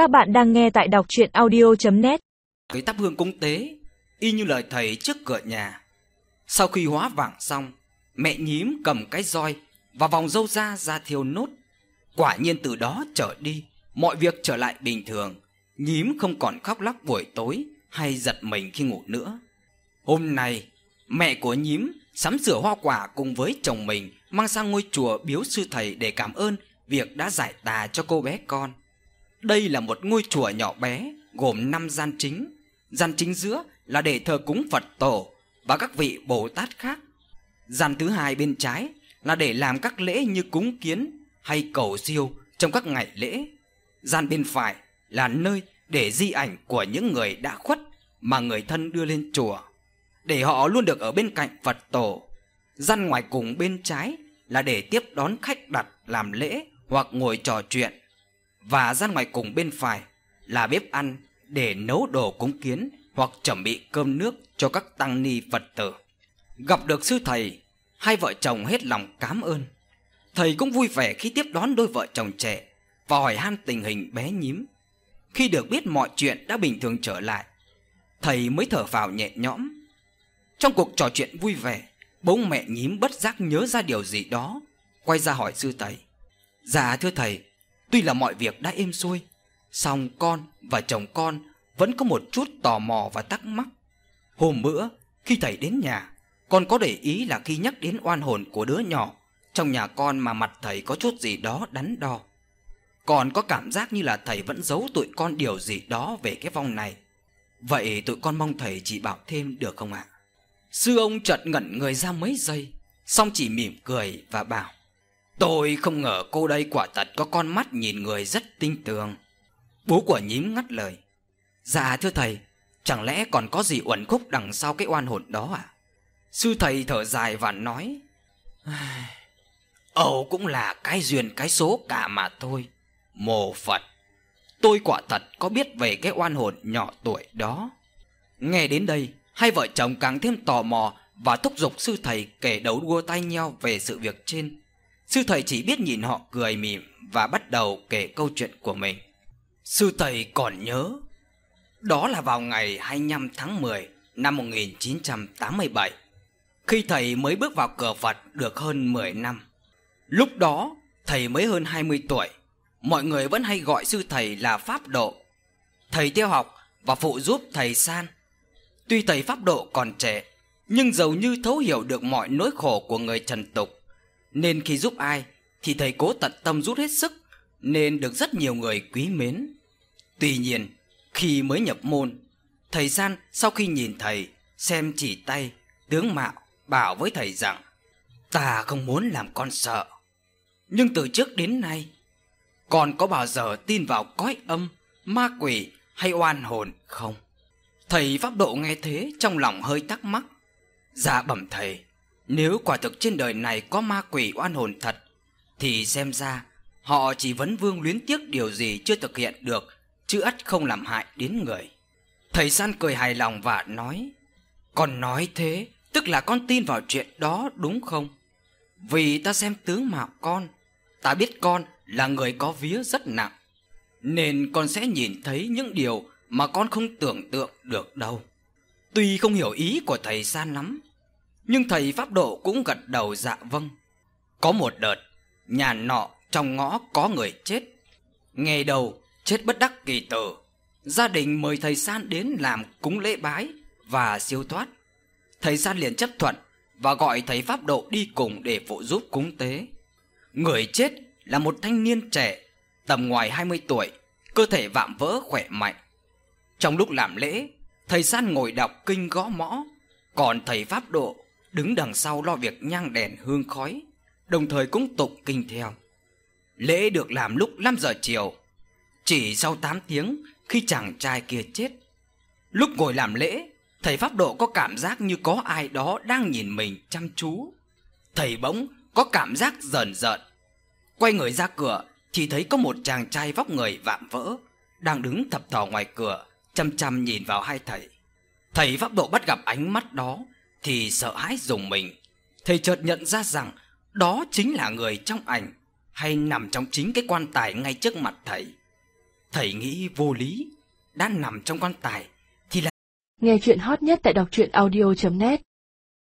Các bạn đang nghe tại đọc chuyện audio.net Cái tắp hương cúng tế, Y như lời thầy trước cửa nhà. Sau khi hóa vàng xong, Mẹ nhím cầm cái roi Và vòng dâu ra ra thiêu nốt. Quả nhiên từ đó trở đi, Mọi việc trở lại bình thường. Nhím không còn khóc lóc buổi tối Hay giật mình khi ngủ nữa. Hôm nay, Mẹ của nhím sắm sửa hoa quả cùng với chồng mình, Mang sang ngôi chùa biếu sư thầy để cảm ơn Việc đã giải tà cho cô bé con đây là một ngôi chùa nhỏ bé gồm 5 gian chính. Gian chính giữa là để thờ cúng Phật tổ và các vị Bồ Tát khác. Gian thứ hai bên trái là để làm các lễ như cúng kiến hay cầu siêu trong các ngày lễ. Gian bên phải là nơi để di ảnh của những người đã khuất mà người thân đưa lên chùa, để họ luôn được ở bên cạnh Phật tổ. Gian ngoài cùng bên trái là để tiếp đón khách đặt làm lễ hoặc ngồi trò chuyện và gian ngoài cùng bên phải là bếp ăn để nấu đồ cúng kiến hoặc chuẩn bị cơm nước cho các tăng ni Phật tử. Gặp được sư thầy, hai vợ chồng hết lòng cảm ơn. Thầy cũng vui vẻ khi tiếp đón đôi vợ chồng trẻ và hỏi han tình hình bé nhím. Khi được biết mọi chuyện đã bình thường trở lại, thầy mới thở phào nhẹ nhõm. Trong cuộc trò chuyện vui vẻ, bỗng mẹ nhím bất giác nhớ ra điều gì đó, quay ra hỏi sư thầy. Dạ thưa thầy, Tuy là mọi việc đã êm xuôi, song con và chồng con vẫn có một chút tò mò và thắc mắc. Hôm bữa, khi thầy đến nhà, con có để ý là khi nhắc đến oan hồn của đứa nhỏ, trong nhà con mà mặt thầy có chút gì đó đắn đo. Còn có cảm giác như là thầy vẫn giấu tụi con điều gì đó về cái vong này. Vậy tụi con mong thầy chỉ bảo thêm được không ạ? Sư ông chợt ngẩn người ra mấy giây, xong chỉ mỉm cười và bảo Tôi không ngờ cô đây quả thật có con mắt nhìn người rất tinh tường. Bố của nhím ngắt lời. Dạ thưa thầy, chẳng lẽ còn có gì uẩn khúc đằng sau cái oan hồn đó à? Sư thầy thở dài và nói. Âu cũng là cái duyên cái số cả mà thôi. Mồ Phật, tôi quả thật có biết về cái oan hồn nhỏ tuổi đó. Nghe đến đây, hai vợ chồng càng thêm tò mò và thúc giục sư thầy kể đấu đua tay nhau về sự việc trên. Sư thầy chỉ biết nhìn họ cười mỉm và bắt đầu kể câu chuyện của mình. Sư thầy còn nhớ, đó là vào ngày 25 tháng 10 năm 1987, khi thầy mới bước vào cửa Phật được hơn 10 năm. Lúc đó, thầy mới hơn 20 tuổi, mọi người vẫn hay gọi sư thầy là Pháp Độ. Thầy theo học và phụ giúp thầy San. Tuy thầy Pháp Độ còn trẻ, nhưng dầu như thấu hiểu được mọi nỗi khổ của người trần tục nên khi giúp ai thì thầy cố tận tâm rút hết sức nên được rất nhiều người quý mến. Tuy nhiên, khi mới nhập môn, thầy San sau khi nhìn thầy xem chỉ tay, tướng mạo bảo với thầy rằng ta không muốn làm con sợ. Nhưng từ trước đến nay, con có bao giờ tin vào cõi âm, ma quỷ hay oan hồn không? Thầy Pháp Độ nghe thế trong lòng hơi thắc mắc. Dạ bẩm thầy, nếu quả thực trên đời này có ma quỷ oan hồn thật, Thì xem ra Họ chỉ vấn vương luyến tiếc điều gì chưa thực hiện được, Chứ ắt không làm hại đến người. Thầy San cười hài lòng và nói Con nói thế, Tức là con tin vào chuyện đó đúng không? Vì ta xem tướng mạo con, Ta biết con là người có vía rất nặng, Nên con sẽ nhìn thấy những điều Mà con không tưởng tượng được đâu. Tuy không hiểu ý của thầy San lắm nhưng thầy Pháp Độ cũng gật đầu dạ vâng. Có một đợt, nhà nọ trong ngõ có người chết. Ngày đầu, chết bất đắc kỳ tử. Gia đình mời thầy San đến làm cúng lễ bái và siêu thoát. Thầy San liền chấp thuận và gọi thầy Pháp Độ đi cùng để phụ giúp cúng tế. Người chết là một thanh niên trẻ, tầm ngoài 20 tuổi, cơ thể vạm vỡ khỏe mạnh. Trong lúc làm lễ, thầy San ngồi đọc kinh gõ mõ, còn thầy Pháp Độ đứng đằng sau lo việc nhang đèn hương khói, đồng thời cũng tụng kinh theo. Lễ được làm lúc 5 giờ chiều, chỉ sau 8 tiếng khi chàng trai kia chết. Lúc ngồi làm lễ, thầy Pháp Độ có cảm giác như có ai đó đang nhìn mình chăm chú. Thầy bỗng có cảm giác rờn rợn. Quay người ra cửa thì thấy có một chàng trai vóc người vạm vỡ đang đứng thập thò ngoài cửa, chăm chăm nhìn vào hai thầy. Thầy Pháp Độ bắt gặp ánh mắt đó thì sợ hãi dùng mình. Thầy chợt nhận ra rằng đó chính là người trong ảnh hay nằm trong chính cái quan tài ngay trước mặt thầy. Thầy nghĩ vô lý, đã nằm trong quan tài thì là Nghe chuyện hot nhất tại đọc truyện audio.net